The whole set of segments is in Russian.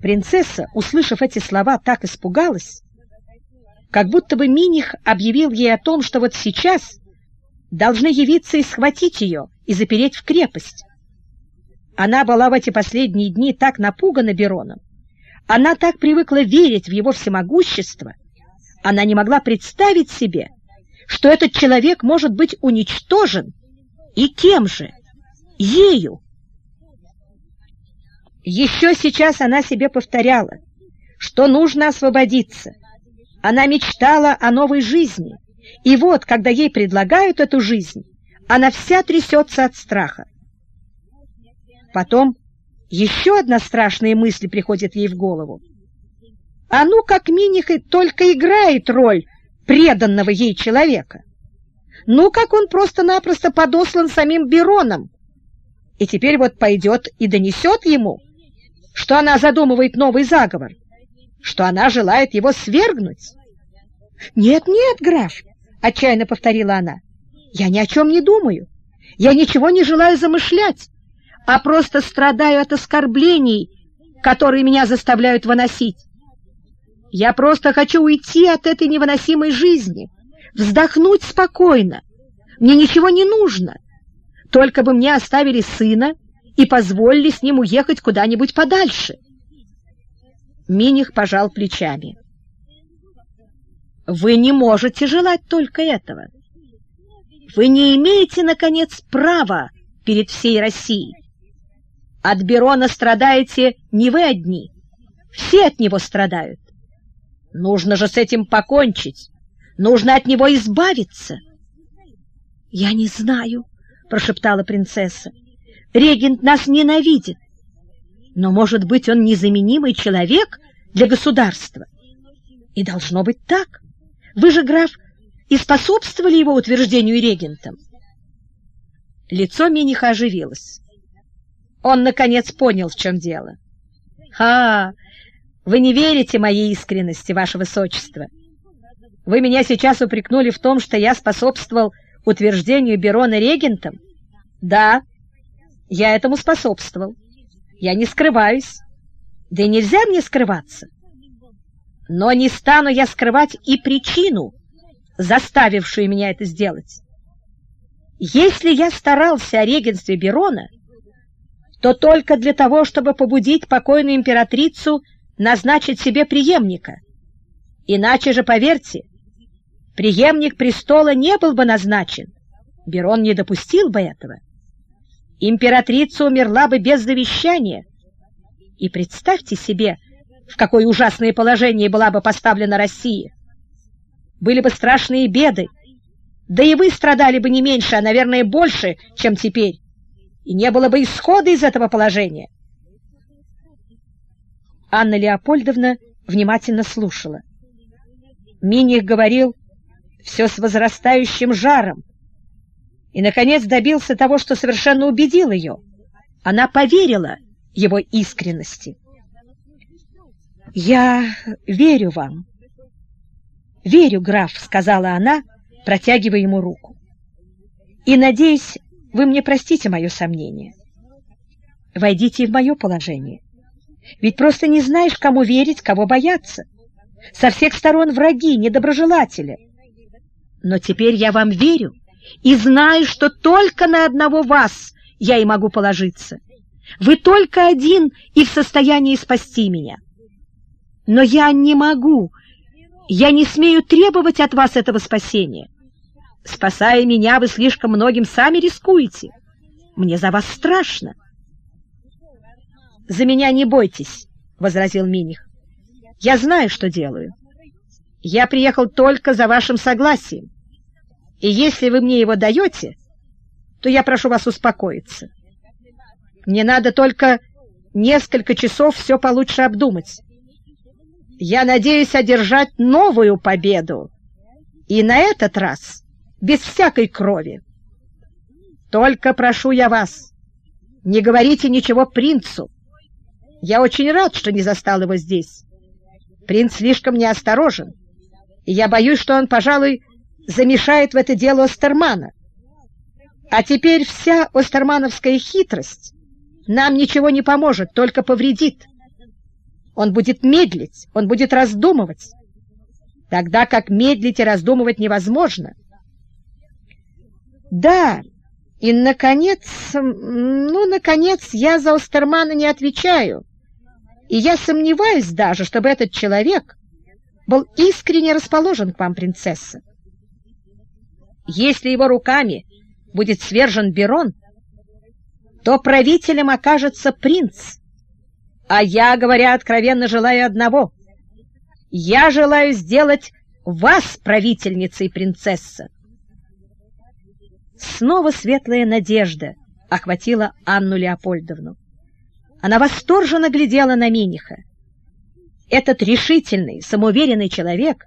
Принцесса, услышав эти слова, так испугалась, как будто бы Миних объявил ей о том, что вот сейчас должны явиться и схватить ее и запереть в крепость. Она была в эти последние дни так напугана Бероном, она так привыкла верить в его всемогущество, она не могла представить себе, что этот человек может быть уничтожен, и кем же? Ею. Еще сейчас она себе повторяла, что нужно освободиться. Она мечтала о новой жизни, и вот, когда ей предлагают эту жизнь, она вся трясется от страха. Потом еще одна страшная мысль приходит ей в голову. А ну, как Миних только играет роль преданного ей человека. Ну, как он просто-напросто подослан самим Бероном. И теперь вот пойдет и донесет ему, что она задумывает новый заговор, что она желает его свергнуть. «Нет, нет, граф!» — отчаянно повторила она. «Я ни о чем не думаю. Я ничего не желаю замышлять, а просто страдаю от оскорблений, которые меня заставляют выносить. Я просто хочу уйти от этой невыносимой жизни, вздохнуть спокойно. Мне ничего не нужно. Только бы мне оставили сына и позволили с ним уехать куда-нибудь подальше. Миних пожал плечами. Вы не можете желать только этого. Вы не имеете, наконец, права перед всей Россией. От Берона страдаете не вы одни, все от него страдают. Нужно же с этим покончить. Нужно от него избавиться. — Я не знаю, — прошептала принцесса. — Регент нас ненавидит. Но, может быть, он незаменимый человек для государства. И должно быть так. Вы же, граф, и способствовали его утверждению регентом. Лицо Миниха оживилось. Он, наконец, понял, в чем дело. — Ха! Вы не верите моей искренности, ваше высочество. Вы меня сейчас упрекнули в том, что я способствовал утверждению Берона регентом? Да, я этому способствовал. Я не скрываюсь. Да и нельзя мне скрываться. Но не стану я скрывать и причину, заставившую меня это сделать. Если я старался о регенстве Берона, то только для того, чтобы побудить покойную императрицу назначить себе преемника. Иначе же, поверьте, преемник престола не был бы назначен. Берон не допустил бы этого. Императрица умерла бы без завещания. И представьте себе, в какое ужасное положение была бы поставлена Россия. Были бы страшные беды, да и вы страдали бы не меньше, а, наверное, больше, чем теперь. И не было бы исхода из этого положения. Анна Леопольдовна внимательно слушала. Миних говорил все с возрастающим жаром и, наконец, добился того, что совершенно убедил ее. Она поверила его искренности. «Я верю вам». «Верю, граф», — сказала она, протягивая ему руку. «И, надеюсь, вы мне простите мое сомнение. Войдите в мое положение. Ведь просто не знаешь, кому верить, кого бояться. Со всех сторон враги, недоброжелатели. Но теперь я вам верю и знаю, что только на одного вас я и могу положиться. Вы только один и в состоянии спасти меня. Но я не могу, я не смею требовать от вас этого спасения. Спасая меня, вы слишком многим сами рискуете. Мне за вас страшно. «За меня не бойтесь», — возразил Миних. «Я знаю, что делаю. Я приехал только за вашим согласием. И если вы мне его даете, то я прошу вас успокоиться. Мне надо только несколько часов все получше обдумать. Я надеюсь одержать новую победу, и на этот раз без всякой крови. Только прошу я вас, не говорите ничего принцу, я очень рад, что не застал его здесь. Принц слишком неосторожен, и я боюсь, что он, пожалуй, замешает в это дело Остермана. А теперь вся остермановская хитрость нам ничего не поможет, только повредит. Он будет медлить, он будет раздумывать, тогда как медлить и раздумывать невозможно. Да, и, наконец, ну, наконец, я за Остермана не отвечаю, и я сомневаюсь даже, чтобы этот человек был искренне расположен к вам, принцесса. Если его руками будет свержен Берон, то правителем окажется принц, а я, говоря откровенно, желаю одного. Я желаю сделать вас правительницей, принцесса. Снова светлая надежда охватила Анну Леопольдовну. Она восторженно глядела на Миниха. Этот решительный, самоуверенный человек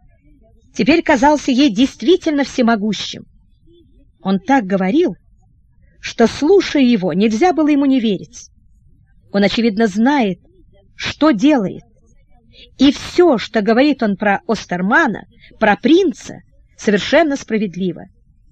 теперь казался ей действительно всемогущим. Он так говорил, что, слушая его, нельзя было ему не верить. Он, очевидно, знает, что делает. И все, что говорит он про Остермана, про принца, совершенно справедливо.